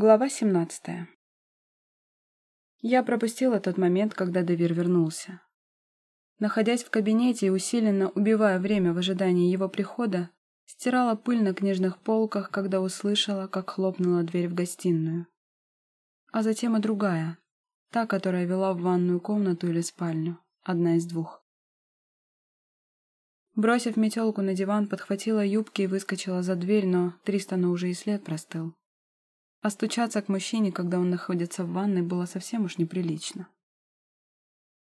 Глава 17 Я пропустила тот момент, когда Девир вернулся. Находясь в кабинете и усиленно убивая время в ожидании его прихода, стирала пыль на книжных полках, когда услышала, как хлопнула дверь в гостиную. А затем и другая, та, которая вела в ванную комнату или спальню, одна из двух. Бросив метелку на диван, подхватила юбки и выскочила за дверь, но Тристана уже и след простыл. А стучаться к мужчине, когда он находится в ванной, было совсем уж неприлично.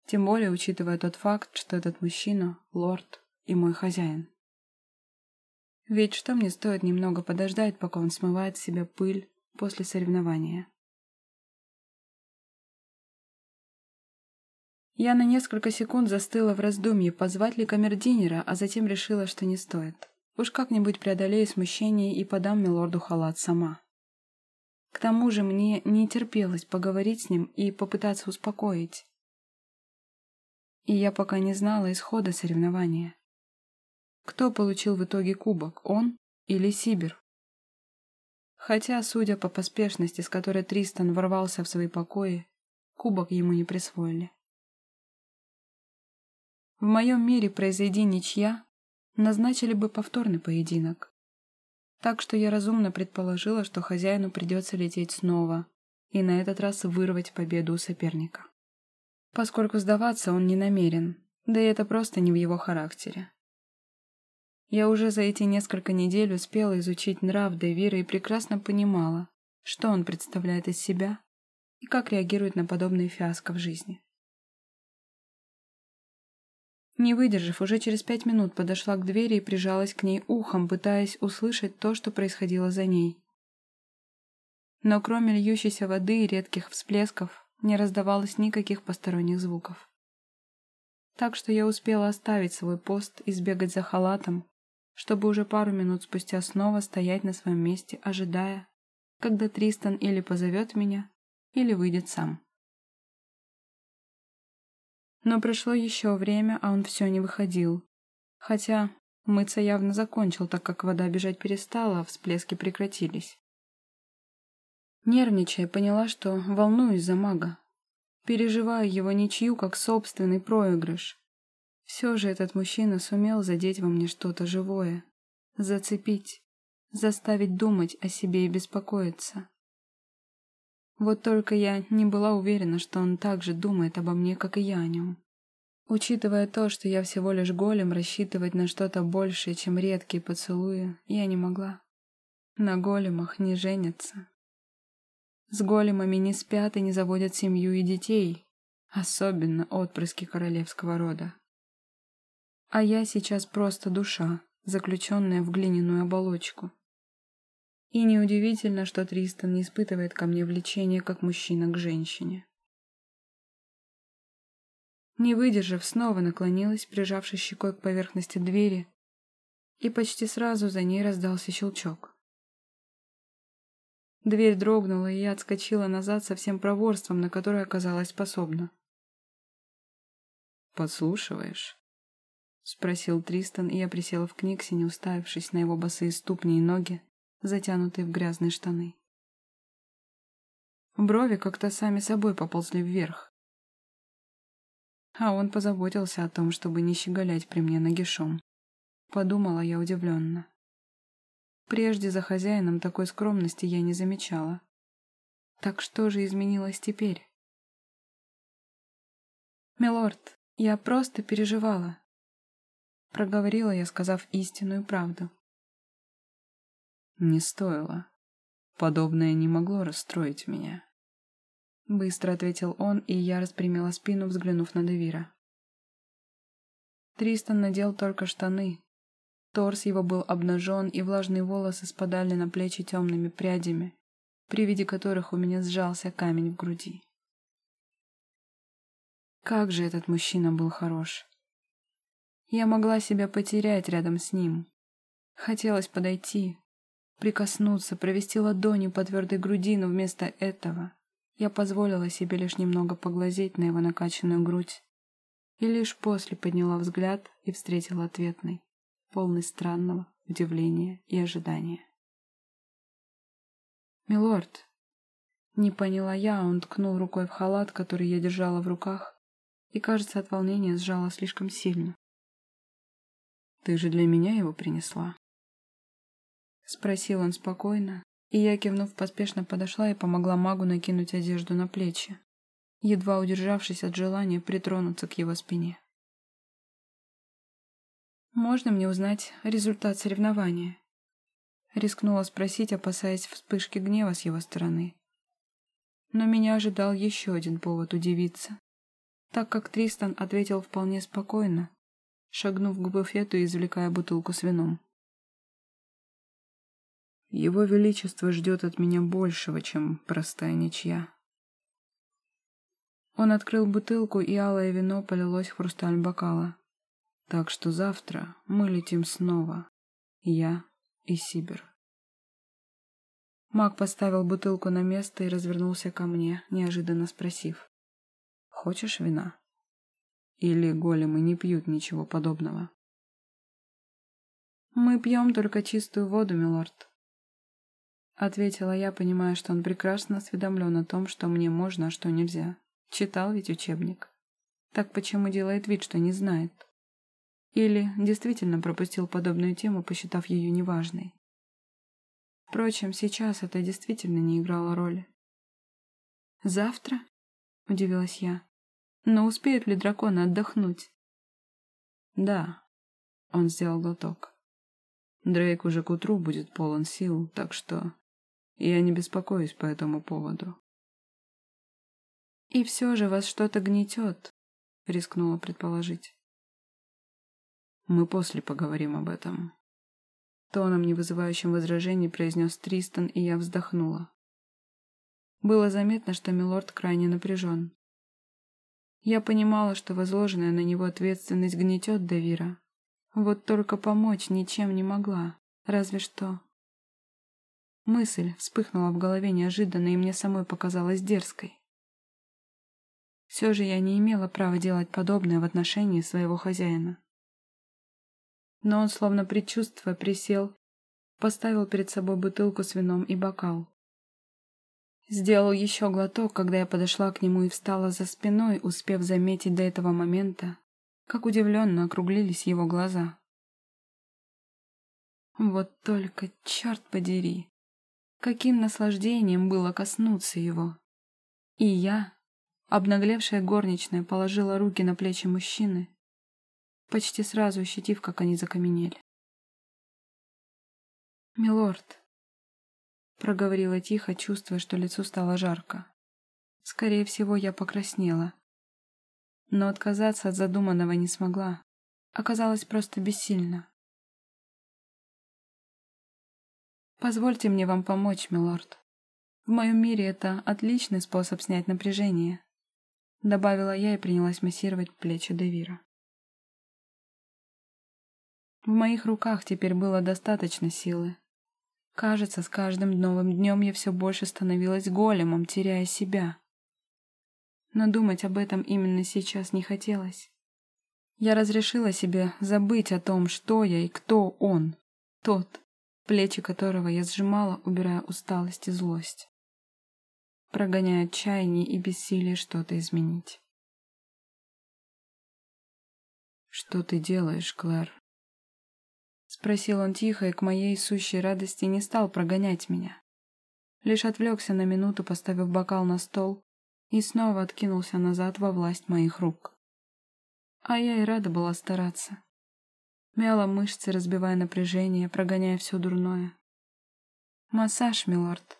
Тем более, учитывая тот факт, что этот мужчина — лорд и мой хозяин. Ведь что мне стоит немного подождать, пока он смывает с себя пыль после соревнования? Я на несколько секунд застыла в раздумье, позвать ли камердинера, а затем решила, что не стоит. Уж как-нибудь преодолею смущение и подам милорду халат сама. К тому же мне не терпелось поговорить с ним и попытаться успокоить. И я пока не знала исхода соревнования. Кто получил в итоге кубок, он или Сибир? Хотя, судя по поспешности, с которой Тристан ворвался в свои покои, кубок ему не присвоили. В моем мире, произойди ничья, назначили бы повторный поединок. Так что я разумно предположила, что хозяину придется лететь снова и на этот раз вырвать победу у соперника. Поскольку сдаваться он не намерен, да и это просто не в его характере. Я уже за эти несколько недель успела изучить нрав Девира и прекрасно понимала, что он представляет из себя и как реагирует на подобные фиаско в жизни. Не выдержав, уже через пять минут подошла к двери и прижалась к ней ухом, пытаясь услышать то, что происходило за ней. Но кроме льющейся воды и редких всплесков, не раздавалось никаких посторонних звуков. Так что я успела оставить свой пост и сбегать за халатом, чтобы уже пару минут спустя снова стоять на своем месте, ожидая, когда Тристан или позовет меня, или выйдет сам. Но прошло еще время, а он все не выходил. Хотя мыться явно закончил, так как вода бежать перестала, а всплески прекратились. Нервничая, поняла, что волнуюсь за мага. Переживаю его ничью, как собственный проигрыш. Все же этот мужчина сумел задеть во мне что-то живое, зацепить, заставить думать о себе и беспокоиться. Вот только я не была уверена, что он так же думает обо мне, как и я о нем. Учитывая то, что я всего лишь голем, рассчитывать на что-то большее, чем редкие поцелуи, я не могла. На големах не женятся. С големами не спят и не заводят семью и детей, особенно отпрыски королевского рода. А я сейчас просто душа, заключенная в глиняную оболочку. И неудивительно, что Тристан не испытывает ко мне влечения, как мужчина к женщине. Не выдержав, снова наклонилась, прижавшись щекой к поверхности двери, и почти сразу за ней раздался щелчок. Дверь дрогнула, и я отскочила назад со всем проворством, на которое оказалась способна. «Подслушиваешь?» — спросил Тристан, и я присела в книгсе, уставившись на его босые ступни и ноги, затянутые в грязные штаны. Брови как-то сами собой поползли вверх. А он позаботился о том, чтобы не щеголять при мне нагишом. Подумала я удивленно. Прежде за хозяином такой скромности я не замечала. Так что же изменилось теперь? «Милорд, я просто переживала», — проговорила я, сказав истинную правду. Не стоило. Подобное не могло расстроить меня. Быстро ответил он, и я распрямила спину, взглянув на Девира. Тристан надел только штаны. Торс его был обнажен, и влажные волосы спадали на плечи темными прядями, при виде которых у меня сжался камень в груди. Как же этот мужчина был хорош. Я могла себя потерять рядом с ним. Хотелось подойти, прикоснуться, провести ладонью по твердой груди, но вместо этого я позволила себе лишь немного поглазеть на его накачанную грудь и лишь после подняла взгляд и встретила ответный, полный странного удивления и ожидания. «Милорд, Не поняла я, он ткнул рукой в халат, который я держала в руках, и, кажется, от волнения сжала слишком сильно. «Ты же для меня его принесла?» Спросил он спокойно, и я, кивнув, поспешно подошла и помогла магу накинуть одежду на плечи, едва удержавшись от желания притронуться к его спине. «Можно мне узнать результат соревнования?» Рискнула спросить, опасаясь вспышки гнева с его стороны. Но меня ожидал еще один повод удивиться, так как Тристан ответил вполне спокойно, шагнув к буфету и извлекая бутылку с вином. Его Величество ждет от меня большего, чем простая ничья. Он открыл бутылку, и алое вино полилось в хрусталь бокала. Так что завтра мы летим снова. Я и Сибир. Маг поставил бутылку на место и развернулся ко мне, неожиданно спросив. «Хочешь вина? Или големы не пьют ничего подобного?» «Мы пьем только чистую воду, милорд», — ответила я, понимая, что он прекрасно осведомлен о том, что мне можно, а что нельзя. Читал ведь учебник. Так почему делает вид, что не знает? Или действительно пропустил подобную тему, посчитав ее неважной? Впрочем, сейчас это действительно не играло роли. «Завтра?» — удивилась я. «Но успеют ли драконы отдохнуть?» «Да», — он сделал глоток. «Дрейк уже к утру будет полон сил, так что я не беспокоюсь по этому поводу». «И все же вас что-то гнетет», — рискнула предположить. «Мы после поговорим об этом», Тоном, не вызывающим возражений, произнес Тристан, и я вздохнула. Было заметно, что Милорд крайне напряжен. Я понимала, что возложенная на него ответственность гнетет Давира. Вот только помочь ничем не могла, разве что... Мысль вспыхнула в голове неожиданно, и мне самой показалась дерзкой. Все же я не имела права делать подобное в отношении своего хозяина но он, словно предчувствуя, присел, поставил перед собой бутылку с вином и бокал. Сделал еще глоток, когда я подошла к нему и встала за спиной, успев заметить до этого момента, как удивленно округлились его глаза. Вот только, черт подери, каким наслаждением было коснуться его. И я, обнаглевшая горничная, положила руки на плечи мужчины почти сразу ощутив, как они закаменели. «Милорд», — проговорила тихо, чувствуя, что лицу стало жарко. Скорее всего, я покраснела. Но отказаться от задуманного не смогла. Оказалось просто бессильно. «Позвольте мне вам помочь, милорд. В моем мире это отличный способ снять напряжение», — добавила я и принялась массировать плечи Девира. В моих руках теперь было достаточно силы. Кажется, с каждым новым днем я все больше становилась големом, теряя себя. Но думать об этом именно сейчас не хотелось. Я разрешила себе забыть о том, что я и кто он, тот, плечи которого я сжимала, убирая усталость и злость, прогоняя отчаяние и бессилие что-то изменить. «Что ты делаешь, Клэр?» Спросил он тихо и к моей сущей радости не стал прогонять меня. Лишь отвлекся на минуту, поставив бокал на стол, и снова откинулся назад во власть моих рук. А я и рада была стараться. Мяла мышцы, разбивая напряжение, прогоняя все дурное. Массаж, милорд.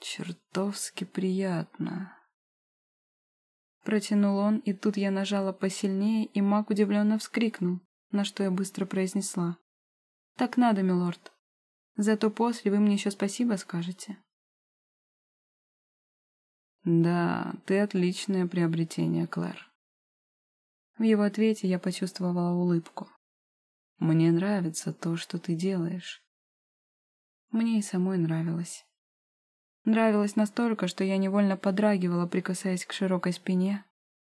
Чертовски приятно. Протянул он, и тут я нажала посильнее, и маг удивленно вскрикнул на что я быстро произнесла. «Так надо, милорд. Зато после вы мне еще спасибо скажете». «Да, ты отличное приобретение, Клэр». В его ответе я почувствовала улыбку. «Мне нравится то, что ты делаешь». Мне и самой нравилось. Нравилось настолько, что я невольно подрагивала, прикасаясь к широкой спине,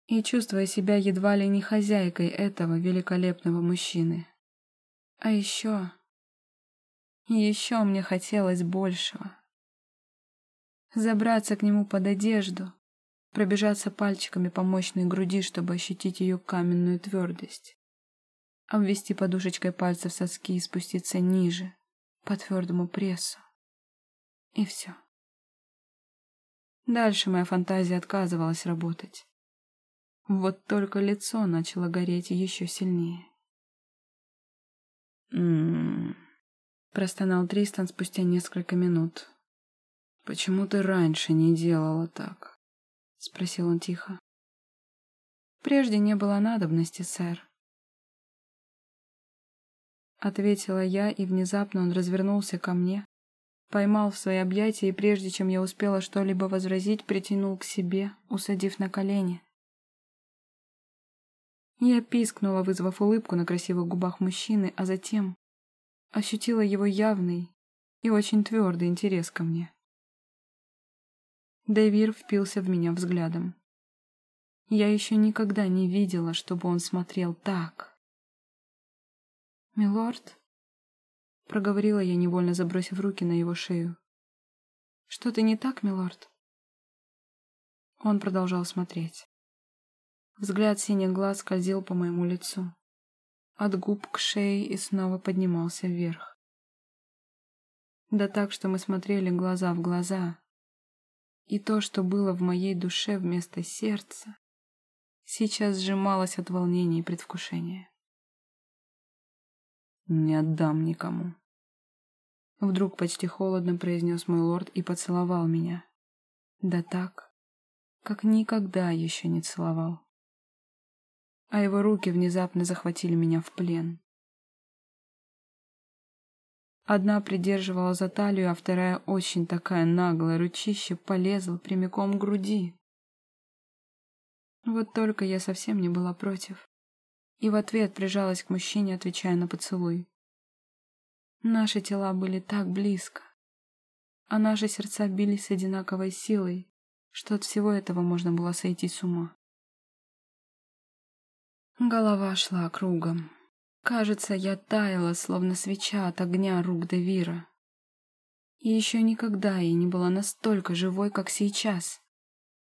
и чувствуя себя едва ли не хозяйкой этого великолепного мужчины. А еще... Еще мне хотелось большего. забраться к нему под одежду, пробежаться пальчиками по мощной груди, чтобы ощутить ее каменную твердость, обвести подушечкой пальцев соски и спуститься ниже, по твердому прессу. И все. Дальше моя фантазия отказывалась работать. Вот только лицо начало гореть еще сильнее. «М-м-м», простонал Тристан спустя несколько минут. «Почему ты раньше не делала так?» — спросил он тихо. «Прежде не было надобности, сэр». Ответила я, и внезапно он развернулся ко мне, поймал в свои объятия и прежде чем я успела что-либо возразить, притянул к себе, усадив на колени. Я пискнула, вызвав улыбку на красивых губах мужчины, а затем ощутила его явный и очень твердый интерес ко мне. Дэвир впился в меня взглядом. Я еще никогда не видела, чтобы он смотрел так. «Милорд?» — проговорила я, невольно забросив руки на его шею. «Что-то не так, милорд?» Он продолжал смотреть. Взгляд синих глаз скользил по моему лицу. От губ к шее и снова поднимался вверх. Да так, что мы смотрели глаза в глаза. И то, что было в моей душе вместо сердца, сейчас сжималось от волнения и предвкушения. «Не отдам никому», — вдруг почти холодно произнес мой лорд и поцеловал меня. Да так, как никогда еще не целовал а его руки внезапно захватили меня в плен. Одна придерживала за талию, а вторая, очень такая наглая ручище, полезла прямиком к груди. Вот только я совсем не была против. И в ответ прижалась к мужчине, отвечая на поцелуй. Наши тела были так близко, а наши сердца бились с одинаковой силой, что от всего этого можно было сойти с ума. Голова шла кругом. Кажется, я таяла, словно свеча от огня рук Девира. И еще никогда я не была настолько живой, как сейчас.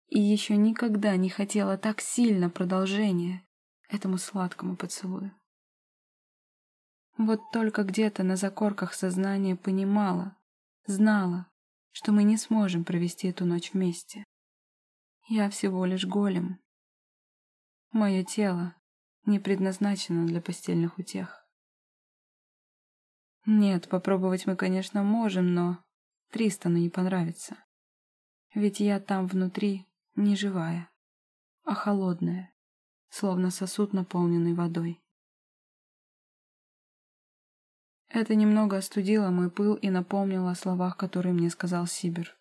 И еще никогда не хотела так сильно продолжения этому сладкому поцелую. Вот только где-то на закорках сознания понимала, знала, что мы не сможем провести эту ночь вместе. Я всего лишь голем. Мое тело не предназначена для постельных утех. Нет, попробовать мы, конечно, можем, но Тристану не понравится. Ведь я там внутри не живая, а холодная, словно сосуд, наполненный водой. Это немного остудило мой пыл и напомнило о словах, которые мне сказал Сибир.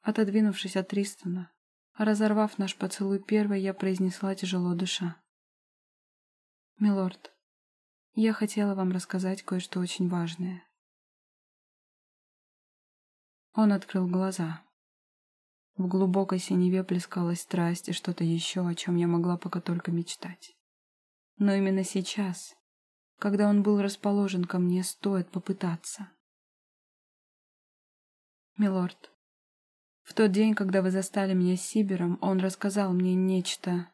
Отодвинувшись от Тристона, Разорвав наш поцелуй первой, я произнесла тяжело душа. «Милорд, я хотела вам рассказать кое-что очень важное». Он открыл глаза. В глубокой синеве плескалась страсть и что-то еще, о чем я могла пока только мечтать. Но именно сейчас, когда он был расположен ко мне, стоит попытаться. «Милорд, в тот день, когда вы застали меня с Сибером, он рассказал мне нечто.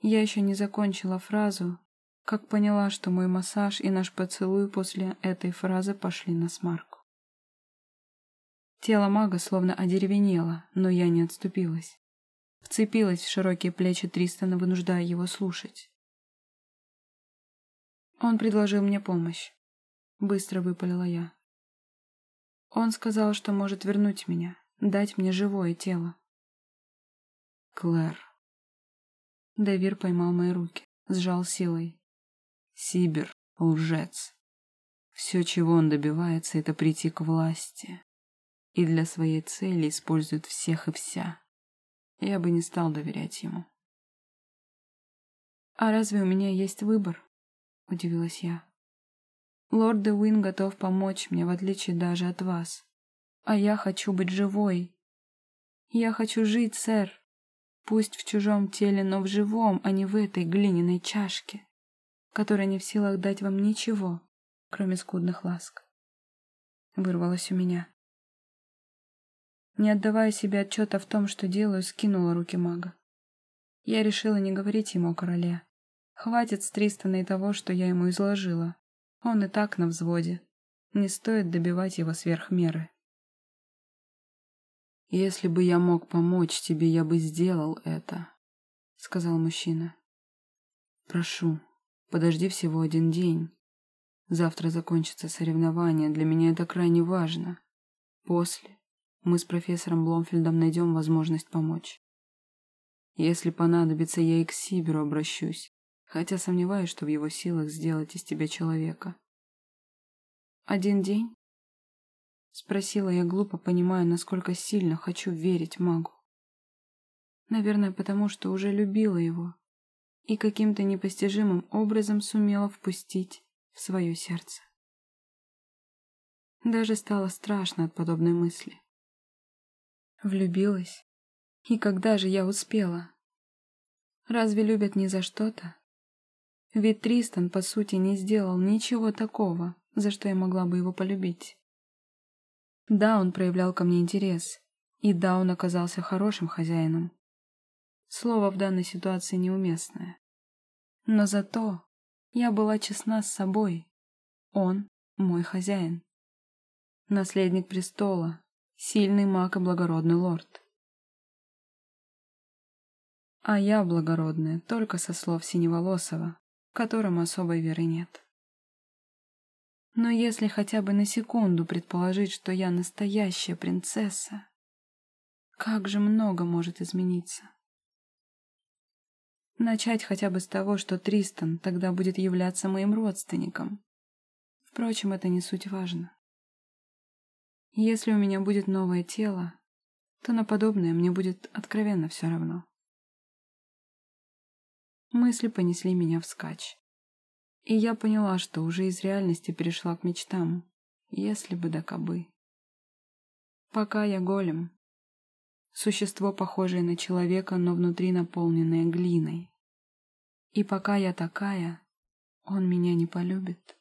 Я еще не закончила фразу, как поняла, что мой массаж и наш поцелуй после этой фразы пошли на смарку. Тело мага словно одеревенело, но я не отступилась. Вцепилась в широкие плечи Тристона, вынуждая его слушать. Он предложил мне помощь. Быстро выпалила я. Он сказал, что может вернуть меня, дать мне живое тело. Клэр. Давир поймал мои руки, сжал силой. Сибир — лжец. Все, чего он добивается, это прийти к власти. И для своей цели использует всех и вся. Я бы не стал доверять ему. «А разве у меня есть выбор?» — удивилась я. Лорд Девин готов помочь мне, в отличие даже от вас. А я хочу быть живой. Я хочу жить, сэр. Пусть в чужом теле, но в живом, а не в этой глиняной чашке, которая не в силах дать вам ничего, кроме скудных ласк. Вырвалось у меня. не отдавая себе отчета в том, что делаю, скинула руки мага. Я решила не говорить ему о короле. Хватит с Тристона и того, что я ему изложила. Он и так на взводе. Не стоит добивать его сверх меры. «Если бы я мог помочь тебе, я бы сделал это», — сказал мужчина. «Прошу, подожди всего один день. Завтра закончится соревнование, для меня это крайне важно. После мы с профессором Бломфельдом найдем возможность помочь. Если понадобится, я и к Сиберу обращусь, хотя сомневаюсь, что в его силах сделать из тебя человека. Один день? Спросила я глупо, понимая, насколько сильно хочу верить магу. Наверное, потому что уже любила его и каким-то непостижимым образом сумела впустить в свое сердце. Даже стало страшно от подобной мысли. Влюбилась? И когда же я успела? Разве любят не за что-то? Ведь Тристан, по сути, не сделал ничего такого, за что я могла бы его полюбить. Да, он проявлял ко мне интерес, и да, он оказался хорошим хозяином. Слово в данной ситуации неуместное. Но зато я была честна с собой. Он мой хозяин. Наследник престола, сильный маг и благородный лорд. А я благородная только со слов Синеволосова, которому особой веры нет. Но если хотя бы на секунду предположить, что я настоящая принцесса, как же много может измениться. Начать хотя бы с того, что Тристан тогда будет являться моим родственником. Впрочем, это не суть важно. Если у меня будет новое тело, то на подобное мне будет откровенно все равно. Мысли понесли меня вскачь. И я поняла, что уже из реальности перешла к мечтам, если бы да кобы. Пока я голем, Существо, похожее на человека, но внутри наполненное глиной. И пока я такая, он меня не полюбит.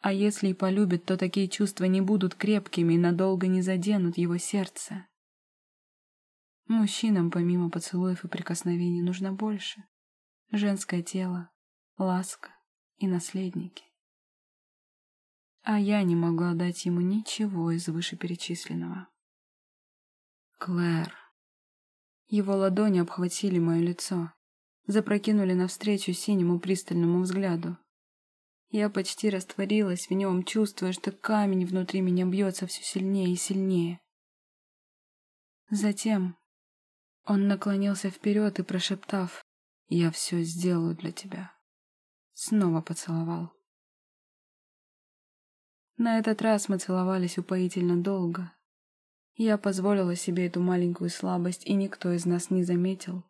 А если и полюбит, то такие чувства не будут крепкими и надолго не заденут его сердце. Мужчинам помимо поцелуев и прикосновений нужно больше. Женское тело, ласка и наследники. А я не могла дать ему ничего из вышеперечисленного. Клэр. Его ладони обхватили мое лицо, запрокинули навстречу синему пристальному взгляду. Я почти растворилась в нем, чувствуя, что камень внутри меня бьется все сильнее и сильнее. Затем он наклонился вперед и, прошептав «Я все сделаю для тебя», снова поцеловал. На этот раз мы целовались упоительно долго, я позволила себе эту маленькую слабость, и никто из нас не заметил,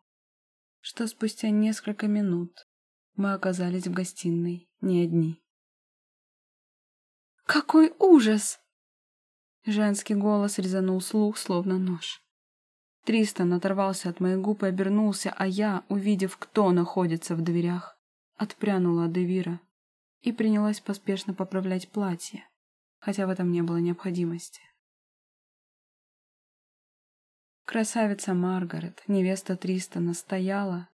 что спустя несколько минут мы оказались в гостиной не одни. «Какой ужас!» Женский голос резанул слух, словно нож. Тристан оторвался от моих губ и обернулся, а я, увидев, кто находится в дверях, отпрянула от Девира и принялась поспешно поправлять платье, хотя в этом не было необходимости. Красавица Маргарет, невеста Тристона, стояла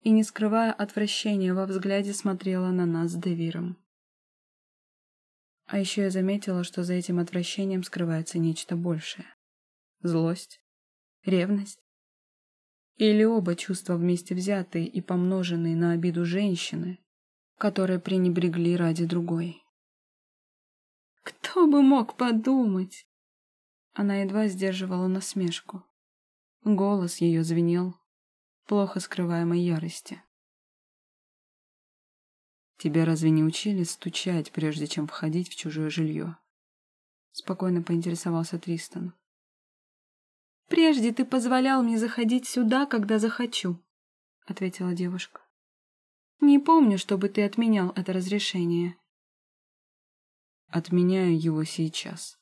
и, не скрывая отвращения во взгляде, смотрела на нас с Девиром. А еще я заметила, что за этим отвращением скрывается нечто большее. Злость? Ревность? Или оба чувства вместе взятые и помноженные на обиду женщины, которые пренебрегли ради другой? Кто бы мог подумать? Она едва сдерживала насмешку. Голос ее звенел, плохо скрываемой ярости. «Тебя разве не учили стучать, прежде чем входить в чужое жилье?» Спокойно поинтересовался Тристан. «Прежде ты позволял мне заходить сюда, когда захочу», — ответила девушка. «Не помню, чтобы ты отменял это разрешение». «Отменяю его сейчас»,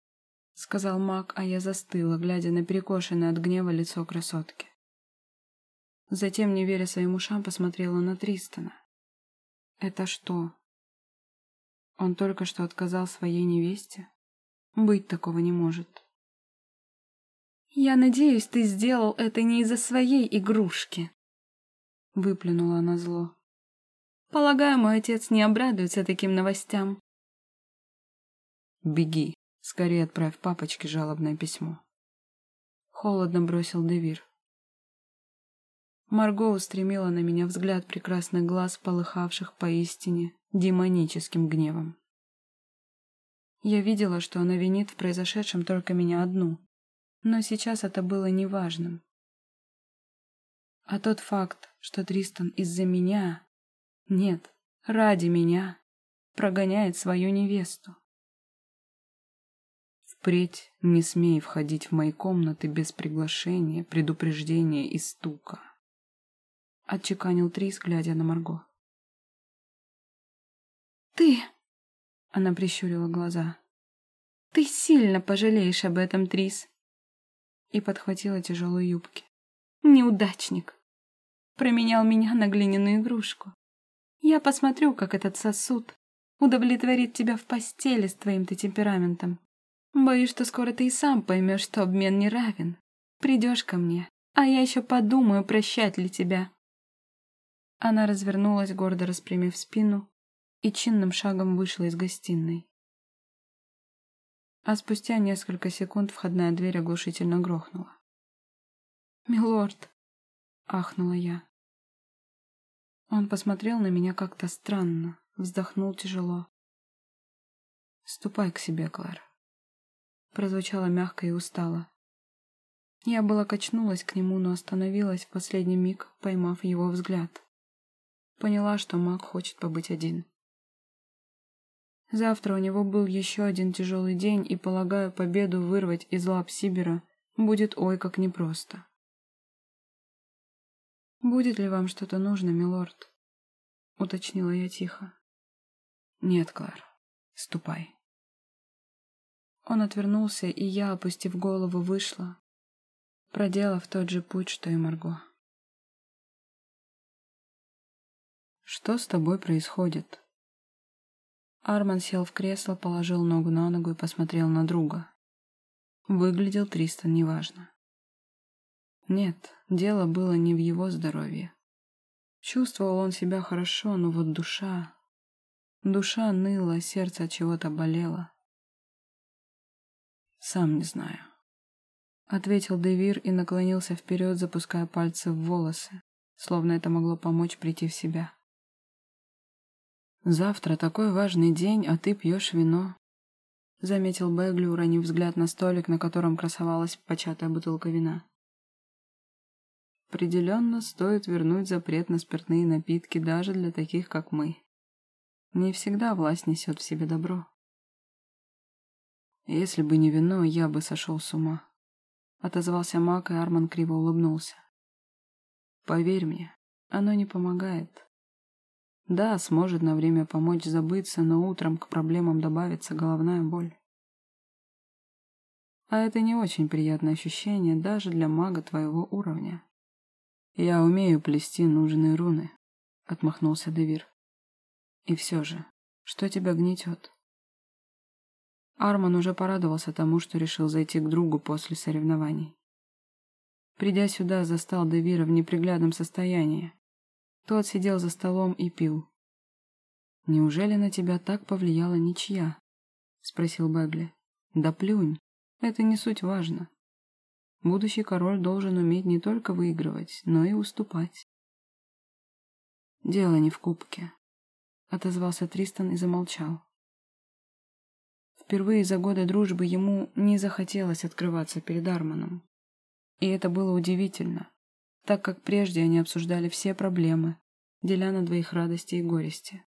— сказал маг, а я застыла, глядя на перекошенное от гнева лицо красотки. Затем, не веря своим ушам, посмотрела на Тристона. «Это что? Он только что отказал своей невесте? Быть такого не может. «Я надеюсь, ты сделал это не из-за своей игрушки», — выплюнула она зло. «Полагаю, мой отец не обрадуется таким новостям». «Беги, скорее отправь папочке жалобное письмо». Холодно бросил Девир. Марго устремила на меня взгляд прекрасных глаз, полыхавших поистине демоническим гневом. Я видела, что она винит в произошедшем только меня одну, но сейчас это было неважным. А тот факт, что Тристан из-за меня, нет, ради меня, прогоняет свою невесту. Впредь не смей входить в мои комнаты без приглашения, предупреждения и стука. — отчеканил Трис, глядя на Марго. «Ты...» — она прищурила глаза. «Ты сильно пожалеешь об этом, Трис!» И подхватила тяжелую юбки. «Неудачник! Променял меня на глиняную игрушку. Я посмотрю, как этот сосуд удовлетворит тебя в постели с твоим-то темпераментом. Боюсь, что скоро ты и сам поймешь, что обмен не равен. Придешь ко мне, а я еще подумаю, прощать ли тебя. Она развернулась, гордо распрямив спину, и чинным шагом вышла из гостиной. А спустя несколько секунд входная дверь оглушительно грохнула. «Милорд!» — ахнула я. Он посмотрел на меня как-то странно, вздохнул тяжело. «Ступай к себе, Клэр», — прозвучало мягко и устало. Я была качнулась к нему, но остановилась в последний миг, поймав его взгляд. Поняла, что маг хочет побыть один. Завтра у него был еще один тяжелый день, и, полагаю, победу вырвать из лап Сибера будет ой как непросто. «Будет ли вам что-то нужно, милорд?» — уточнила я тихо. «Нет, Клэр, ступай». Он отвернулся, и я, опустив голову, вышла, проделав тот же путь, что и Марго. Что с тобой происходит? Арман сел в кресло, положил ногу на ногу и посмотрел на друга. Выглядел Тристан неважно. Нет, дело было не в его здоровье. Чувствовал он себя хорошо, но вот душа... Душа ныла, сердце от чего-то болело. «Сам не знаю», — ответил Девир и наклонился вперед, запуская пальцы в волосы, словно это могло помочь прийти в себя. «Завтра такой важный день, а ты пьешь вино», — заметил Бегли, уронив взгляд на столик, на котором красовалась початая бутылка вина. «Определенно стоит вернуть запрет на спиртные напитки даже для таких, как мы. Не всегда власть несет в себе добро». «Если бы не вино, я бы сошел с ума», — отозвался Мак, и Арман криво улыбнулся. «Поверь мне, оно не помогает». Да, сможет на время помочь забыться, но утром к проблемам добавится головная боль. А это не очень приятное ощущение даже для мага твоего уровня. Я умею плести нужные руны, — отмахнулся Девир. И все же, что тебя гнетет? Арман уже порадовался тому, что решил зайти к другу после соревнований. Придя сюда, застал Девира в неприглядном состоянии, тот сидел за столом и пил. «Неужели на тебя так повлияла ничья?» — спросил Бегли. «Да плюнь, это не суть важно. Будущий король должен уметь не только выигрывать, но и уступать». «Дело не в кубке», — отозвался Тристан и замолчал. Впервые за годы дружбы ему не захотелось открываться перед Арманом. И это было удивительно так как прежде они обсуждали все проблемы, деля на двоих радости и горести.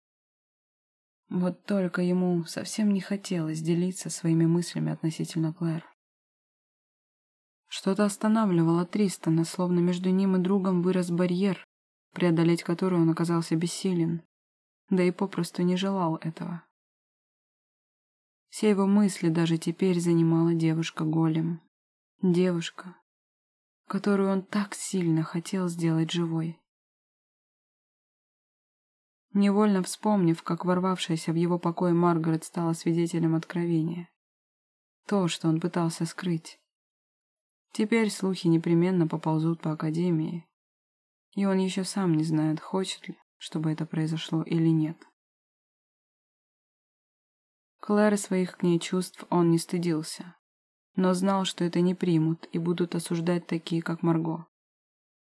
Вот только ему совсем не хотелось делиться своими мыслями относительно Клэр. Что-то останавливало Тристона, словно между ним и другом вырос барьер, преодолеть который он оказался бессилен, да и попросту не желал этого. Все его мысли даже теперь занимала девушка-голем. Девушка, которую он так сильно хотел сделать живой. Невольно вспомнив, как ворвавшаяся в его покой Маргарет стала свидетелем откровения. То, что он пытался скрыть. Теперь слухи непременно поползут по Академии, и он еще сам не знает, хочет ли, чтобы это произошло или нет. Клэр своих к ней чувств он не стыдился, но знал, что это не примут и будут осуждать такие, как Марго.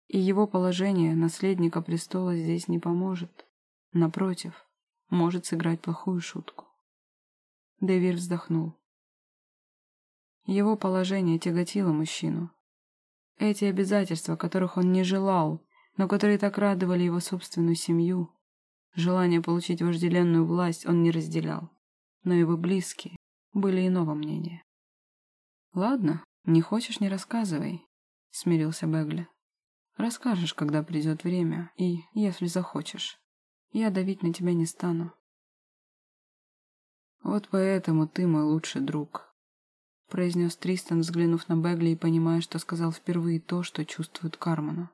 И его положение наследника престола здесь не поможет. Напротив, может сыграть плохую шутку. Дэвир вздохнул. Его положение тяготило мужчину. Эти обязательства, которых он не желал, но которые так радовали его собственную семью, желание получить вожделенную власть он не разделял, но его близкие были иного мнения. «Ладно, не хочешь, не рассказывай», — смирился Бегли. «Расскажешь, когда придет время, и, если захочешь, я давить на тебя не стану». «Вот поэтому ты мой лучший друг», произнес Тристан, взглянув на Бегли и понимая, что сказал впервые то, что чувствует Карману.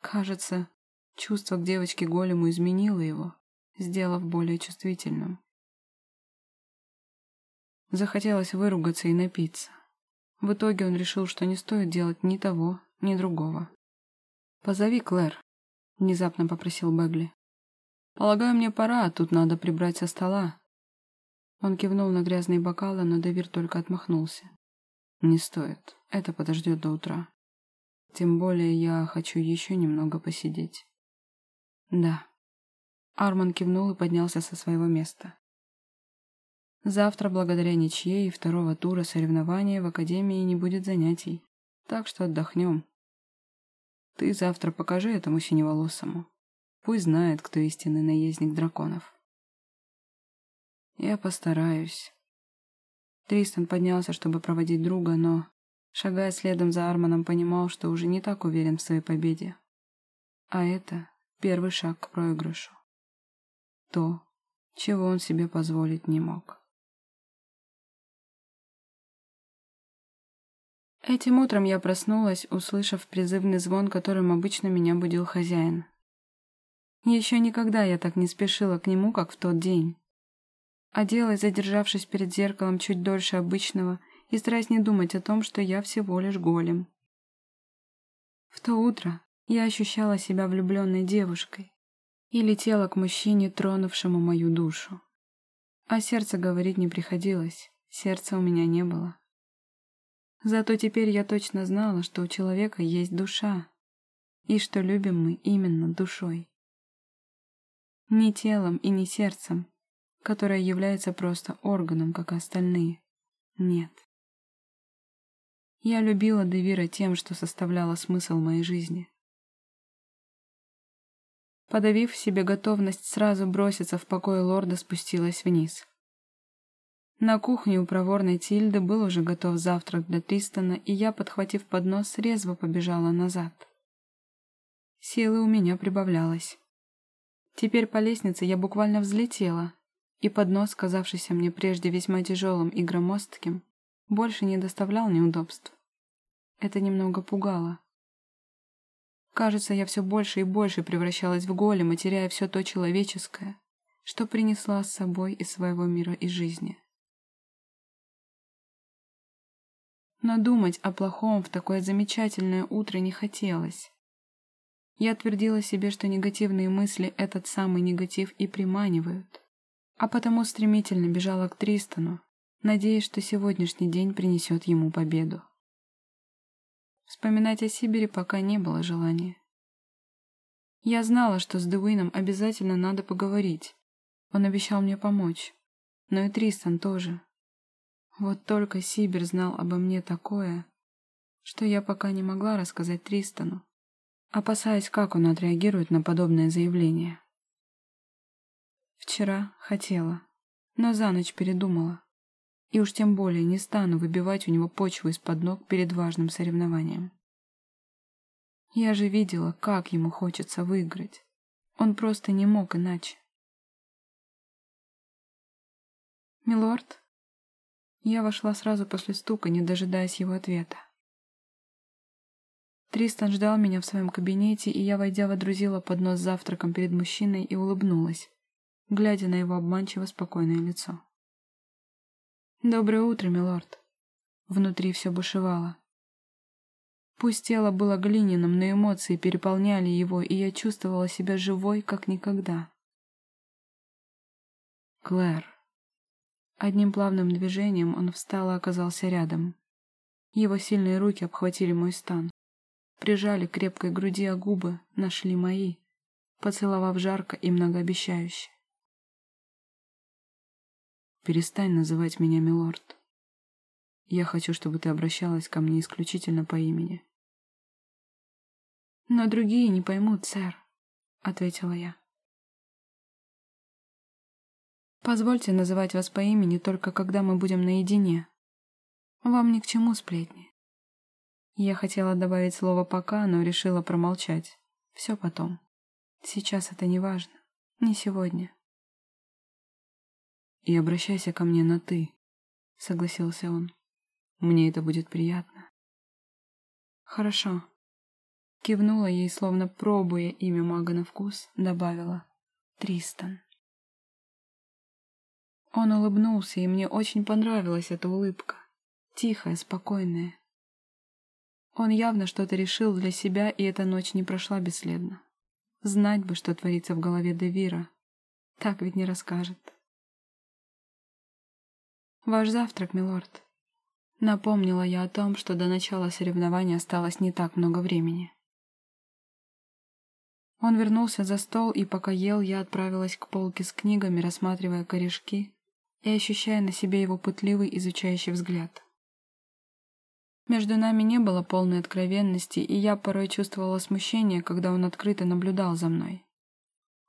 Кажется, чувство к девочке Голему изменило его, сделав более чувствительным. Захотелось выругаться и напиться. В итоге он решил, что не стоит делать ни того, ни другого. «Позови Клэр», — внезапно попросил Бегли. «Полагаю, мне пора, а тут надо прибрать со стола. Он кивнул на грязные бокалы, но Давир только отмахнулся. «Не стоит. Это подождет до утра. Тем более я хочу еще немного посидеть». «Да». Арман кивнул и поднялся со своего места. Завтра, благодаря ничьей и второго тура соревнования, в Академии не будет занятий, так что отдохнем. Ты завтра покажи этому синеволосому. Пусть знает, кто истинный наездник драконов. Я постараюсь. Тристан поднялся, чтобы проводить друга, но, шагая следом за Арманом, понимал, что уже не так уверен в своей победе. А это первый шаг к проигрышу. То, чего он себе позволить не мог. Этим утром я проснулась, услышав призывный звон, которым обычно меня будил хозяин. Еще никогда я так не спешила к нему, как в тот день. Оделась, задержавшись перед зеркалом чуть дольше обычного и стараясь не думать о том, что я всего лишь голем. В то утро я ощущала себя влюбленной девушкой и летела к мужчине, тронувшему мою душу. А сердце говорить не приходилось, сердца у меня не было. Зато теперь я точно знала, что у человека есть душа, и что любим мы именно душой. Не телом и не сердцем, которая является просто органом, как остальные. Нет. Я любила Девира тем, что составляло смысл моей жизни. Подавив в себе готовность сразу броситься в покой лорда, спустилась вниз. На кухне у проворной Тильды был уже готов завтрак для Тристона, и я, подхватив поднос, резво побежала назад. Силы у меня прибавлялось. Теперь по лестнице я буквально взлетела, и поднос, казавшийся мне прежде весьма тяжелым и громоздким, больше не доставлял неудобств. Это немного пугало. Кажется, я все больше и больше превращалась в голема, теряя все то человеческое, что принесла с собой из своего мира и жизни. Но думать о плохом в такое замечательное утро не хотелось. Я твердила себе, что негативные мысли этот самый негатив и приманивают а потому стремительно бежала к Тристану, надеясь, что сегодняшний день принесет ему победу. Вспоминать о Сибири пока не было желания. Я знала, что с Дуином обязательно надо поговорить. Он обещал мне помочь. Но и Тристан тоже. Вот только Сибир знал обо мне такое, что я пока не могла рассказать Тристану, опасаясь, как он отреагирует на подобное заявление. Вчера хотела, но за ночь передумала. И уж тем более не стану выбивать у него почву из-под ног перед важным соревнованием. Я же видела, как ему хочется выиграть. Он просто не мог иначе. «Милорд?» Я вошла сразу после стука, не дожидаясь его ответа. Тристан ждал меня в своем кабинете, и я, войдя, водрузила поднос с завтраком перед мужчиной и улыбнулась глядя на его обманчиво спокойное лицо. «Доброе утро, милорд!» Внутри все бушевало. Пусть тело было глиняным, но эмоции переполняли его, и я чувствовала себя живой, как никогда. Клэр. Одним плавным движением он встал и оказался рядом. Его сильные руки обхватили мой стан. Прижали к крепкой груди, а губы нашли мои, поцеловав жарко и многообещающе. Перестань называть меня милорд. Я хочу, чтобы ты обращалась ко мне исключительно по имени. Но другие не поймут, сэр, — ответила я. Позвольте называть вас по имени только когда мы будем наедине. Вам ни к чему сплетни. Я хотела добавить слово «пока», но решила промолчать. Все потом. Сейчас это не важно. Не сегодня. И обращайся ко мне на «ты», — согласился он. Мне это будет приятно. Хорошо. Кивнула ей, словно пробуя имя мага на вкус, добавила «Тристан». Он улыбнулся, и мне очень понравилась эта улыбка. Тихая, спокойная. Он явно что-то решил для себя, и эта ночь не прошла бесследно. Знать бы, что творится в голове Девира. Так ведь не расскажет. «Ваш завтрак, милорд», Напомнила я о том, что до начала соревнования осталось не так много времени. Он вернулся за стол, и пока ел, я отправилась к полке с книгами, рассматривая корешки и ощущая на себе его пытливый, изучающий взгляд. Между нами не было полной откровенности, и я порой чувствовала смущение, когда он открыто наблюдал за мной.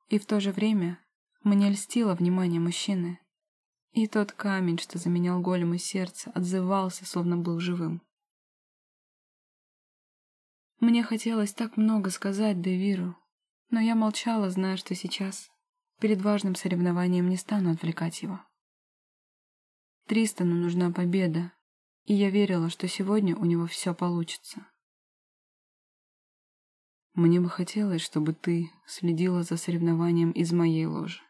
И в то же время мне льстило внимание мужчины. И тот камень, что заменял голему сердце, отзывался, словно был живым. Мне хотелось так много сказать Девиру, но я молчала, зная, что сейчас, перед важным соревнованием, не стану отвлекать его. Тристану нужна победа, и я верила, что сегодня у него все получится. Мне бы хотелось, чтобы ты следила за соревнованием из моей ложи.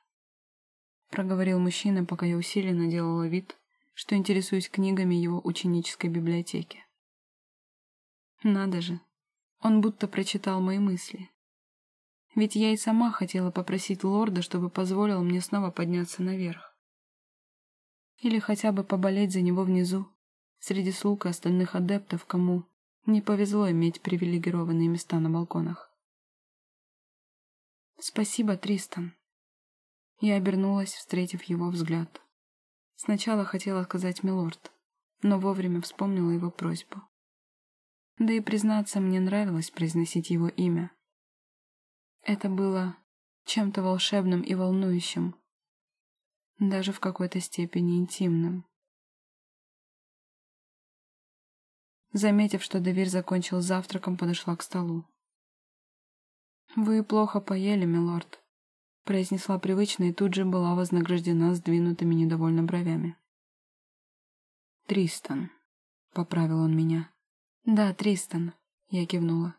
— проговорил мужчина, пока я усиленно делала вид, что интересуюсь книгами его ученической библиотеки. Надо же, он будто прочитал мои мысли. Ведь я и сама хотела попросить лорда, чтобы позволил мне снова подняться наверх. Или хотя бы поболеть за него внизу, среди слуг и остальных адептов, кому не повезло иметь привилегированные места на балконах. Спасибо, Тристан. Я обернулась, встретив его взгляд. Сначала хотела сказать «милорд», но вовремя вспомнила его просьбу. Да и, признаться, мне нравилось произносить его имя. Это было чем-то волшебным и волнующим, даже в какой-то степени интимным. Заметив, что Девир закончил завтраком, подошла к столу. «Вы плохо поели, милорд», произнесла привычно и тут же была вознаграждена сдвинутыми недовольно бровями. «Тристан», — поправил он меня. «Да, Тристан», — я кивнула.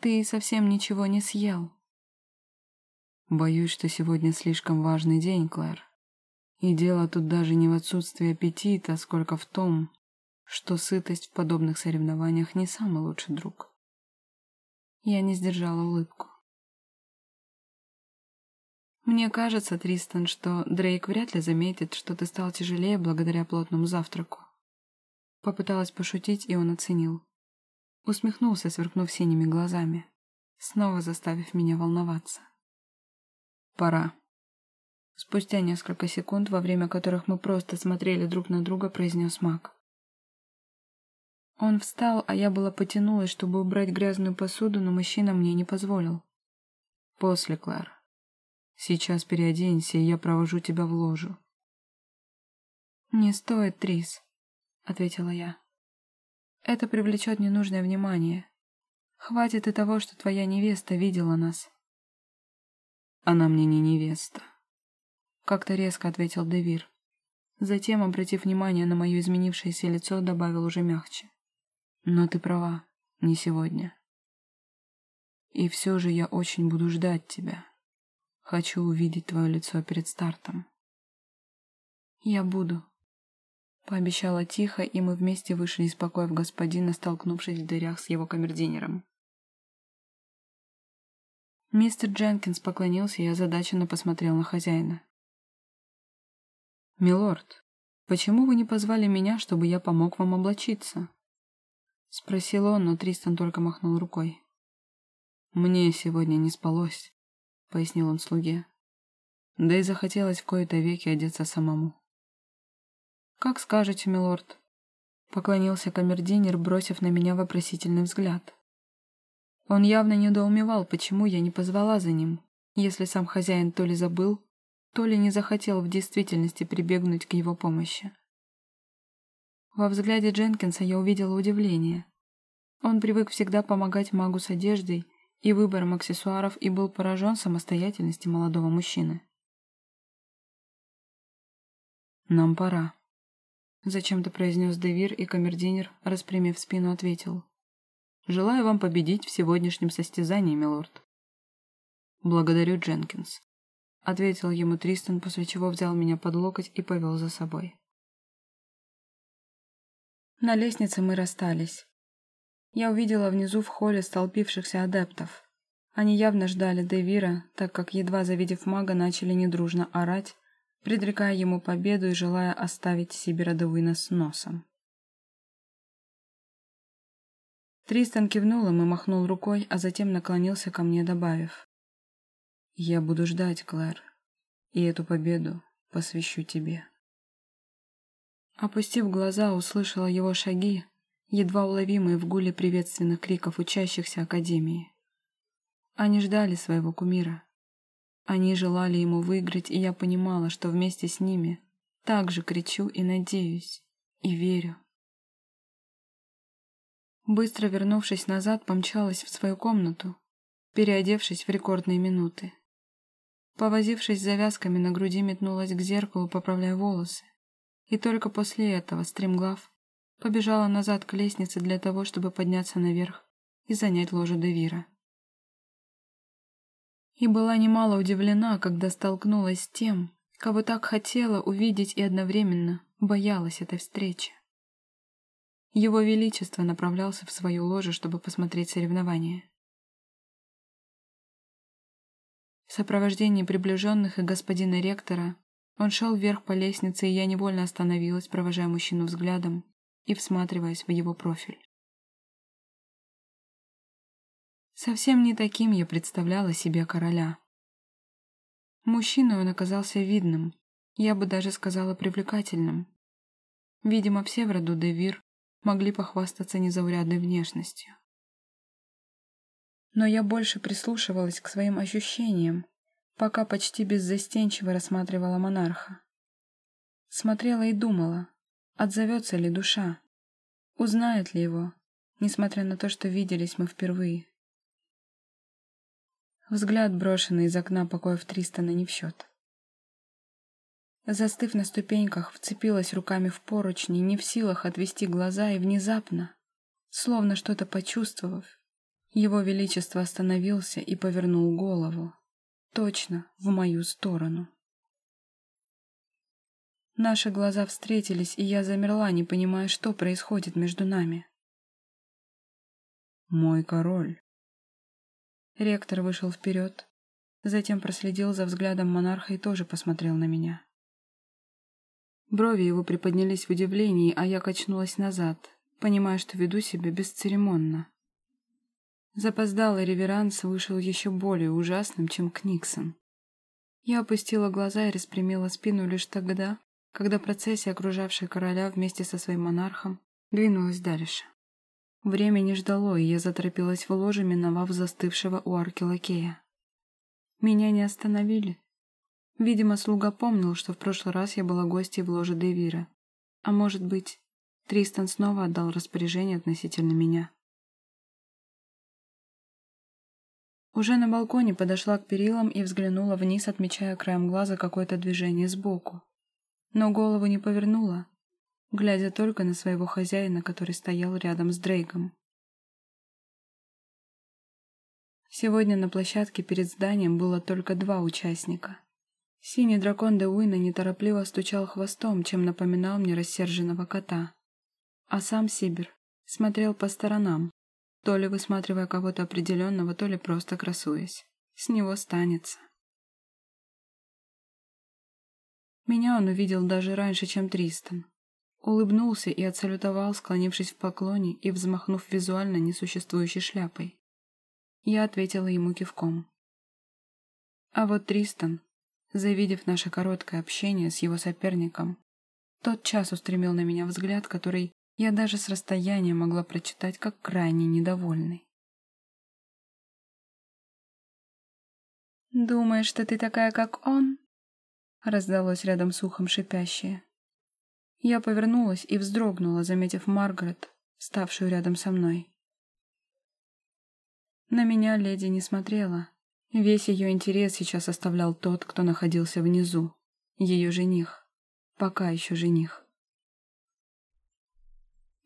«Ты совсем ничего не съел». «Боюсь, что сегодня слишком важный день, Клэр. И дело тут даже не в отсутствии аппетита, сколько в том, что сытость в подобных соревнованиях не самый лучший друг». Я не сдержала улыбку. Мне кажется, Тристан, что Дрейк вряд ли заметит, что ты стал тяжелее благодаря плотному завтраку. Попыталась пошутить, и он оценил. Усмехнулся, сверкнув синими глазами, снова заставив меня волноваться. «Пора». Спустя несколько секунд, во время которых мы просто смотрели друг на друга, произнес маг. Он встал, а я была потянулась, чтобы убрать грязную посуду, но мужчина мне не позволил. «После, Клэр». Сейчас переоденься, и я провожу тебя в ложу. «Не стоит, Трис», — ответила я. «Это привлечет ненужное внимание. Хватит и того, что твоя невеста видела нас». «Она мне не невеста», — как-то резко ответил Девир. Затем, обратив внимание на мое изменившееся лицо, добавил уже мягче. «Но ты права, не сегодня. И все же я очень буду ждать тебя». Хочу увидеть твое лицо перед стартом. Я буду, пообещала тихо, и мы вместе вышли из покоев господина, столкнувшись в дверях с его камердинером. Мистер Дженкинс поклонился и озадаченно посмотрел на хозяина. «Милорд, почему вы не позвали меня, чтобы я помог вам облачиться?» Спросил он, но Тристан только махнул рукой. «Мне сегодня не спалось», — пояснил он слуге. Да и захотелось в кои-то веки одеться самому. «Как скажете, милорд», — поклонился камердинер, бросив на меня вопросительный взгляд. Он явно недоумевал, почему я не позвала за ним, если сам хозяин то ли забыл, то ли не захотел в действительности прибегнуть к его помощи. Во взгляде Дженкинса я увидела удивление. Он привык всегда помогать магу с одеждой и выбором аксессуаров и был поражен самостоятельности молодого мужчины. «Нам пора», Зачем-то произнес Девир, и камердинер, распрямив спину, ответил. «Желаю вам победить в сегодняшнем состязании, милорд». «Благодарю, Дженкинс», — ответил ему Тристан, после чего взял меня под локоть и повел за собой. На лестнице мы расстались. Я увидела внизу в холле столпившихся адептов. Они явно ждали Девира, так как, едва завидев мага, начали недружно орать, предрекая ему победу и желая оставить себе родовына с носом. Тристан кивнул им и махнул рукой, а затем наклонился ко мне, добавив. «Я буду ждать, Клэр, и эту победу посвящу тебе». Опустив глаза, услышала его шаги, едва уловимые в гуле приветственных криков учащихся Академии. Они ждали своего кумира. Они желали ему выиграть, и я понимала, что вместе с ними также кричу и надеюсь, и верю. Быстро вернувшись назад, помчалась в свою комнату, переодевшись в рекордные минуты. Повозившись с завязками на груди, метнулась к зеркалу, поправляя волосы. И только после этого, стремглав, побежала назад к лестнице для того, чтобы подняться наверх и занять ложу Девира и была немало удивлена, когда столкнулась с тем, кого так хотела увидеть и одновременно боялась этой встречи. Его Величество направлялся в свою ложу, чтобы посмотреть соревнования. В сопровождении приближенных и господина ректора он шел вверх по лестнице, и я невольно остановилась, провожая мужчину взглядом и всматриваясь в его профиль. Совсем не таким я представляла себе короля. Мужчиной он оказался видным, я бы даже сказала привлекательным. Видимо, все в роду Девир могли похвастаться незаурядной внешностью. Но я больше прислушивалась к своим ощущениям, пока почти беззастенчиво рассматривала монарха. Смотрела и думала, отзовется ли душа, узнает ли его, несмотря на то, что виделись мы впервые. Взгляд, брошенный из окна покоев Тристона, не в счет. Застыв на ступеньках, вцепилась руками в поручни, не в силах отвести глаза, и внезапно, словно что-то почувствовав, его Величество остановился и повернул голову, точно в мою сторону. Наши глаза встретились, и я замерла, не понимая, что происходит между нами. «Мой король», Ректор вышел вперед, затем проследил за взглядом монарха и тоже посмотрел на меня. Брови его приподнялись в удивлении, а я качнулась назад, понимая, что веду себя бесцеремонно. Запоздалый реверанс вышел еще более ужасным, чем Книксон. Я опустила глаза и распрямила спину лишь тогда, когда процессия, окружавшая короля вместе со своим монархом, двинулась дальше. Время не ждало, и я заторопилась в ложе, миновав застывшего у арки лакея. Меня не остановили. Видимо, слуга помнил, что в прошлый раз я была гостьей в ложе Девира. А может быть, Тристан снова отдал распоряжение относительно меня. Уже на балконе подошла к перилам и взглянула вниз, отмечая краем глаза какое-то движение сбоку. Но голову не повернула, глядя только на своего хозяина, который стоял рядом с Дрейком. Сегодня на площадке перед зданием было только два участника. Синий дракон де Уина неторопливо стучал хвостом, чем напоминал мне рассерженного кота. А сам Сибир смотрел по сторонам, то ли высматривая кого-то определенного, то ли просто красуясь. С него станется. Меня он увидел даже раньше, чем Тристан. Улыбнулся и отсалютовал, склонившись в поклоне и взмахнув визуально несуществующей шляпой. Я ответила ему кивком. А вот Тристан, завидев наше короткое общение с его соперником, тот час устремил на меня взгляд, который я даже с расстояния могла прочитать как крайне недовольный. «Думаешь, что ты такая, как он?» Раздалось рядом с ухом шипящее. Я повернулась и вздрогнула, заметив Маргарет, ставшую рядом со мной. На меня леди не смотрела. Весь ее интерес сейчас оставлял тот, кто находился внизу. Ее жених. Пока еще жених.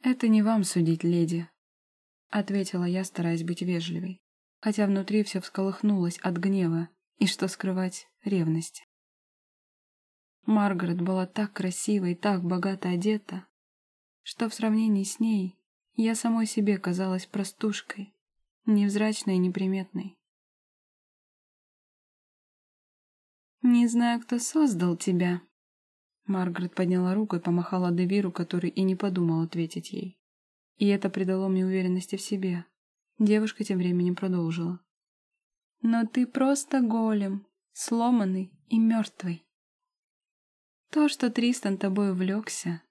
«Это не вам судить, леди», — ответила я, стараясь быть вежливой, хотя внутри все всколыхнулось от гнева и, что скрывать, ревности. Маргарет была так красива и так богато одета, что в сравнении с ней я самой себе казалась простушкой, невзрачной и неприметной. «Не знаю, кто создал тебя», Маргарет подняла руку и помахала Девиру, который и не подумал ответить ей. И это придало мне уверенности в себе. Девушка тем временем продолжила. «Но ты просто голем, сломанный и мертвый. То, что Тристан тобой увлекся...»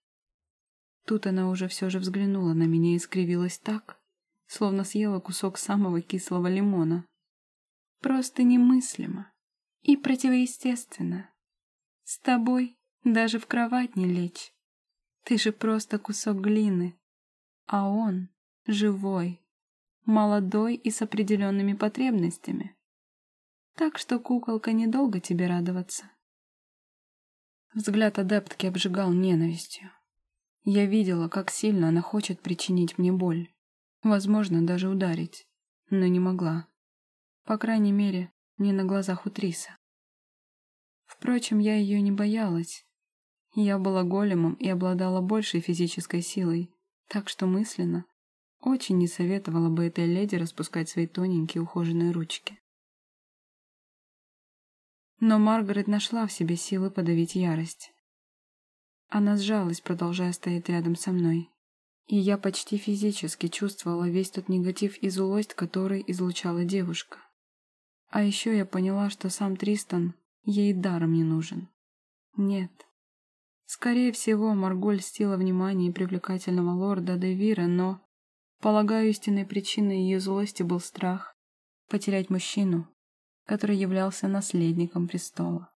Тут она уже все же взглянула на меня и скривилась так, словно съела кусок самого кислого лимона. «Просто немыслимо и противоестественно. С тобой даже в кровать не лечь. Ты же просто кусок глины. А он живой, молодой и с определенными потребностями. Так что, куколка, недолго тебе радоваться. Взгляд адептки обжигал ненавистью. Я видела, как сильно она хочет причинить мне боль. Возможно, даже ударить. Но не могла. По крайней мере, не на глазах у Триса. Впрочем, я ее не боялась. Я была големом и обладала большей физической силой, так что мысленно очень не советовала бы этой леди распускать свои тоненькие ухоженные ручки. Но Маргарет нашла в себе силы подавить ярость. Она сжалась, продолжая стоять рядом со мной. И я почти физически чувствовала весь тот негатив и злость, который излучала девушка. А еще я поняла, что сам Тристан ей даром не нужен. Нет, Скорее всего, Марголь стила внимание привлекательного лорда Девира, но, полагаю, истинной причиной ее злости был страх потерять мужчину, который являлся наследником престола.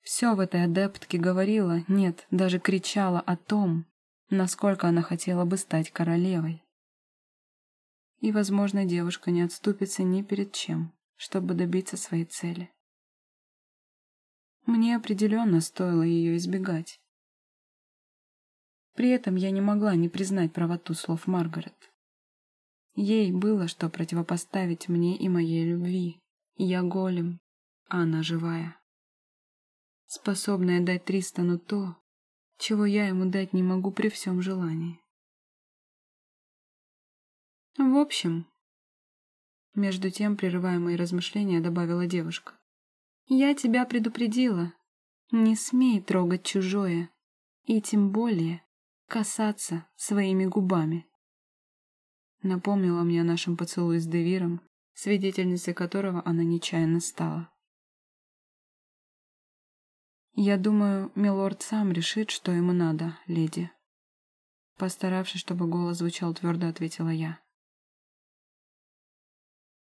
Все в этой адептке говорило, нет, даже кричало о том, насколько она хотела бы стать королевой. И, возможно, девушка не отступится ни перед чем, чтобы добиться своей цели. Мне определенно стоило ее избегать. При этом я не могла не признать правоту слов Маргарет. Ей было что противопоставить мне и моей любви. Я голем, а она живая. Способная дать Тристану то, чего я ему дать не могу при всем желании. В общем, между тем, прерывая мои размышления, добавила девушка. Я тебя предупредила. Не смей трогать чужое, и тем более касаться своими губами. Напомнила мне о нашем поцелуе с Девиром, свидетельницей которого она нечаянно стала. «Я думаю, милорд сам решит, что ему надо, леди». Постаравшись, чтобы голос звучал твердо, ответила я.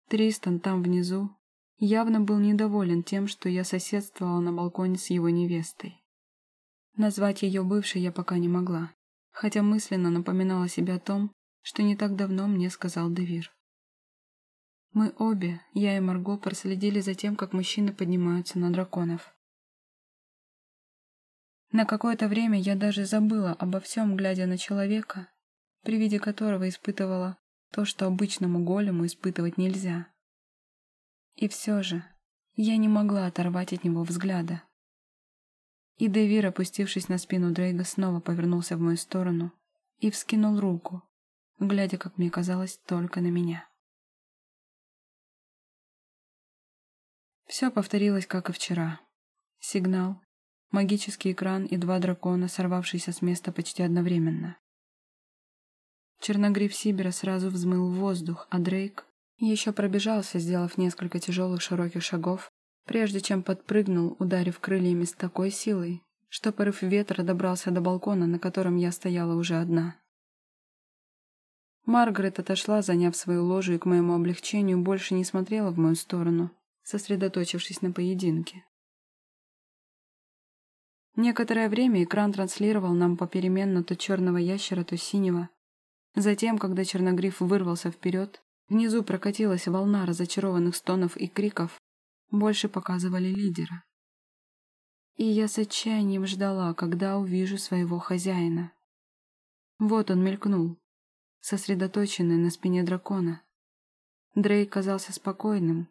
Тристан там внизу явно был недоволен тем, что я соседствовала на балконе с его невестой. Назвать ее бывшей я пока не могла, хотя мысленно напоминала себе о том, что не так давно мне сказал Девир. Мы обе, я и Марго, проследили за тем, как мужчины поднимаются на драконов. На какое-то время я даже забыла обо всем, глядя на человека, при виде которого испытывала то, что обычному голему испытывать нельзя. И все же Я не могла оторвать от него взгляда. И Дэвир, опустившись на спину Дрейга, снова повернулся в мою сторону и вскинул руку, глядя, как мне казалось, только на меня. Все повторилось, как и вчера. Сигнал, магический экран и два дракона, сорвавшиеся с места почти одновременно. Черногриф Сибера сразу взмыл в воздух, а Дрейк еще пробежался, сделав несколько тяжелых широких шагов, прежде чем подпрыгнул, ударив крыльями с такой силой, что порыв ветра добрался до балкона, на котором я стояла уже одна. Маргарет отошла, заняв свою ложу, и к моему облегчению больше не смотрела в мою сторону, сосредоточившись на поединке. Некоторое время экран транслировал нам попеременно то черного ящера, то синего. Затем, когда черногриф вырвался вперед, Внизу прокатилась волна разочарованных стонов и криков, больше показывали лидера. И я с отчаянием ждала, когда увижу своего хозяина. Вот он мелькнул, сосредоточенный на спине дракона. Дрейк казался спокойным,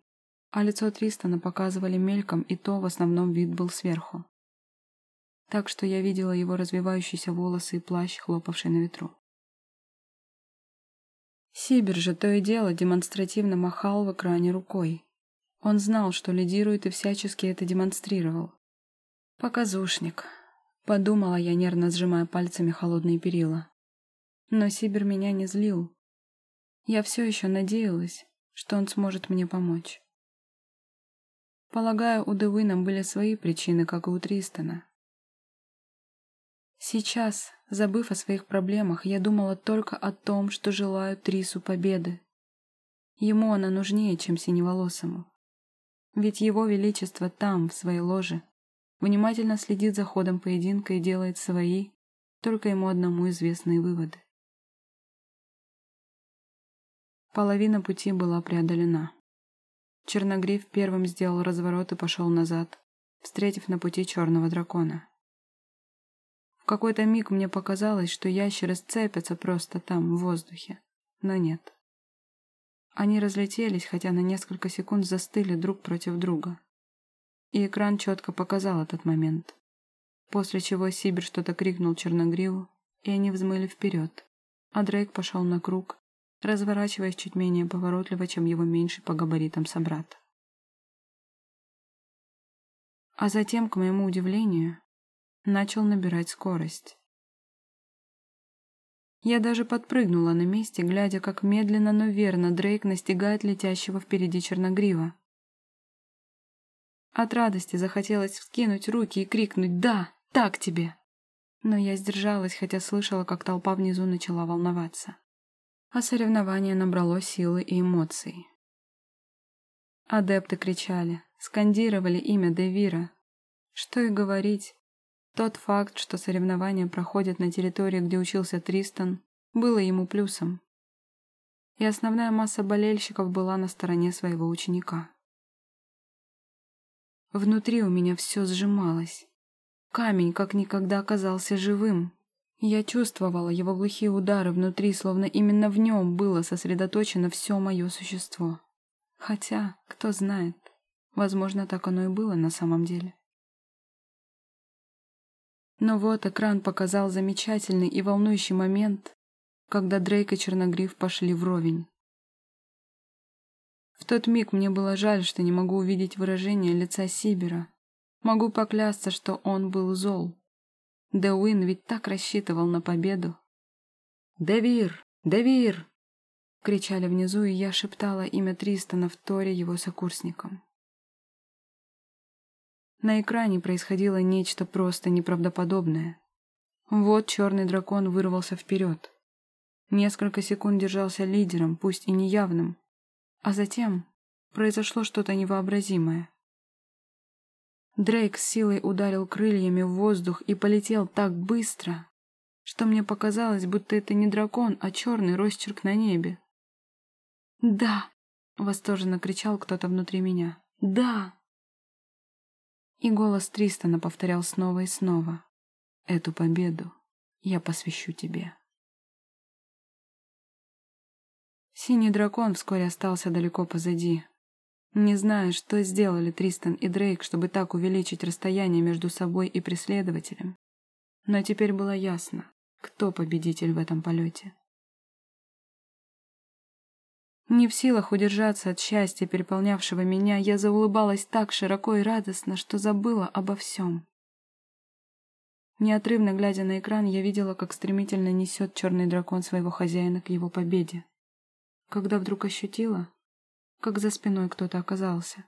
а лицо Тристона показывали мельком, и то в основном вид был сверху. Так что я видела его развивающиеся волосы и плащ, хлопавший на ветру. Сибир же то и дело демонстративно махал в экране рукой. Он знал, что лидирует и всячески это демонстрировал. «Показушник», — подумала я, нервно сжимая пальцами холодные перила. Но Сибир меня не злил. Я все еще надеялась, что он сможет мне помочь. Полагаю, у Девына были свои причины, как и у Тристона. Сейчас, забыв о своих проблемах, я думала только о том, что желаю Трису победы. Ему она нужнее, чем синеволосому. Ведь его величество там, в своей ложе, внимательно следит за ходом поединка и делает свои, только ему одному известные выводы. Половина пути была преодолена. Черногриф первым сделал разворот и пошел назад, встретив на пути черного дракона какой-то миг мне показалось, что ящеры сцепятся просто там, в воздухе. Но нет. Они разлетелись, хотя на несколько секунд застыли друг против друга. И экран четко показал этот момент. После чего Сибир что-то крикнул Черногриву, и они взмыли вперед. А Дрейк пошел на круг, разворачиваясь чуть менее поворотливо, чем его меньший по габаритам собрат. А затем, к моему удивлению, начал набирать скорость. Я даже подпрыгнула на месте, глядя, как медленно, но верно Дрейк настигает летящего впереди черногрива. От радости захотелось вскинуть руки и крикнуть «Да, так тебе!» Но я сдержалась, хотя слышала, как толпа внизу начала волноваться. А соревнование набрало силы и эмоций. Адепты кричали, скандировали имя Девира. Что и говорить, тот факт, что соревнования проходят на территории, где учился Тристан, было ему плюсом. И основная масса болельщиков была на стороне своего ученика. Внутри у меня все сжималось. Камень как никогда оказался живым. Я чувствовала его глухие удары внутри, словно именно в нем было сосредоточено все мое существо. Хотя, кто знает, возможно, так оно и было на самом деле. Но вот экран показал замечательный и волнующий момент, когда Дрейк и Черногриф пошли вровень. В тот миг мне было жаль, что не могу увидеть выражение лица Сибера. Могу поклясться, что он был зол. Деуин ведь так рассчитывал на победу. «Девир! Девир!» кричали внизу, и я шептала имя Тристона в торе его сокурсникам. На экране происходило нечто просто неправдоподобное. Вот черный дракон вырвался вперед. Несколько секунд держался лидером, пусть и неявным. А затем произошло что-то невообразимое. Дрейк с силой ударил крыльями в воздух и полетел так быстро, что мне показалось, будто это не дракон, а черный росчерк на небе. «Да!» — восторженно кричал кто-то внутри меня. «Да!» И голос Тристона повторял снова и снова. «Эту победу я посвящу тебе». Синий дракон вскоре остался далеко позади. Не знаю, что сделали Тристан и Дрейк, чтобы так увеличить расстояние между собой и преследователем. Но теперь было ясно, кто победитель в этом полете. Не в силах удержаться от счастья, переполнявшего меня, я заулыбалась так широко и радостно, что забыла обо всем. Неотрывно глядя на экран, я видела, как стремительно несет черный дракон своего хозяина к его победе. Когда вдруг ощутила, как за спиной кто-то оказался.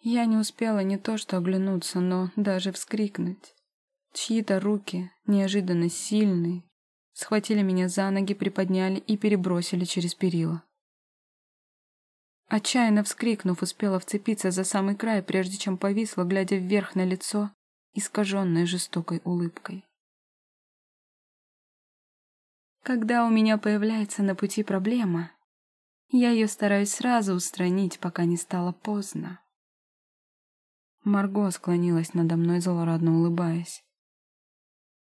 Я не успела не то что оглянуться, но даже вскрикнуть. Чьи-то руки, неожиданно сильные, схватили меня за ноги, приподняли и перебросили через перила. Отчаянно вскрикнув, успела вцепиться за самый край, прежде чем повисла, глядя вверх на лицо, искаженное жестокой улыбкой. Когда у меня появляется на пути проблема, я ее стараюсь сразу устранить, пока не стало поздно. Марго склонилась надо мной, злорадно улыбаясь.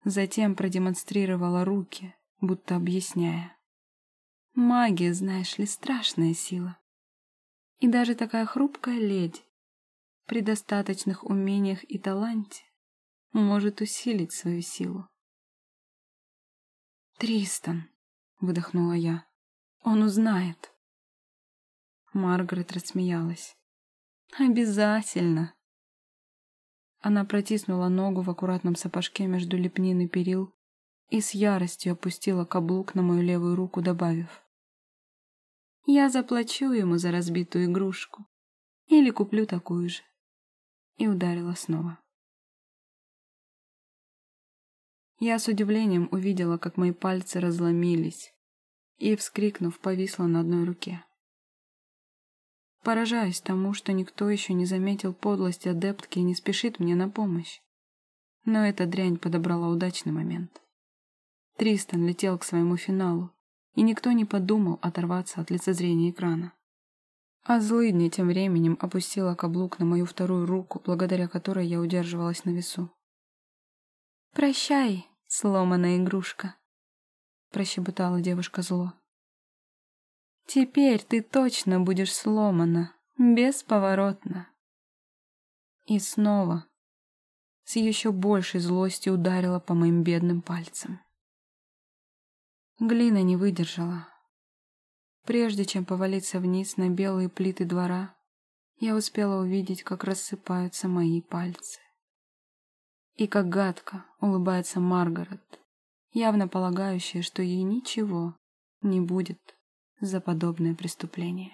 Затем продемонстрировала руки, будто объясняя. Магия, знаешь ли, страшная сила. И даже такая хрупкая леди при достаточных умениях и таланте может усилить свою силу. «Тристан», — выдохнула я, — «он узнает». Маргарет рассмеялась. «Обязательно!» Она протиснула ногу в аккуратном сапожке между лепнин перил и с яростью опустила каблук на мою левую руку, добавив. «Я заплачу ему за разбитую игрушку. Или куплю такую же». И ударила снова. Я с удивлением увидела, как мои пальцы разломились, и, вскрикнув, повисла на одной руке. Поражаюсь тому, что никто еще не заметил подлости адептки и не спешит мне на помощь. Но эта дрянь подобрала удачный момент. Тристан летел к своему финалу, и никто не подумал оторваться от лицезрения экрана. А злыдня тем временем опустила каблук на мою вторую руку, благодаря которой я удерживалась на весу. «Прощай, сломанная игрушка», — прощебетала девушка зло. Теперь ты точно будешь сломана, бесповоротно. И снова с еще большей злостью ударила по моим бедным пальцам. Глина не выдержала. Прежде чем повалиться вниз на белые плиты двора, я успела увидеть, как рассыпаются мои пальцы. И как гадко улыбается Маргарет, явно полагающая, что ей ничего не будет за подобное преступление.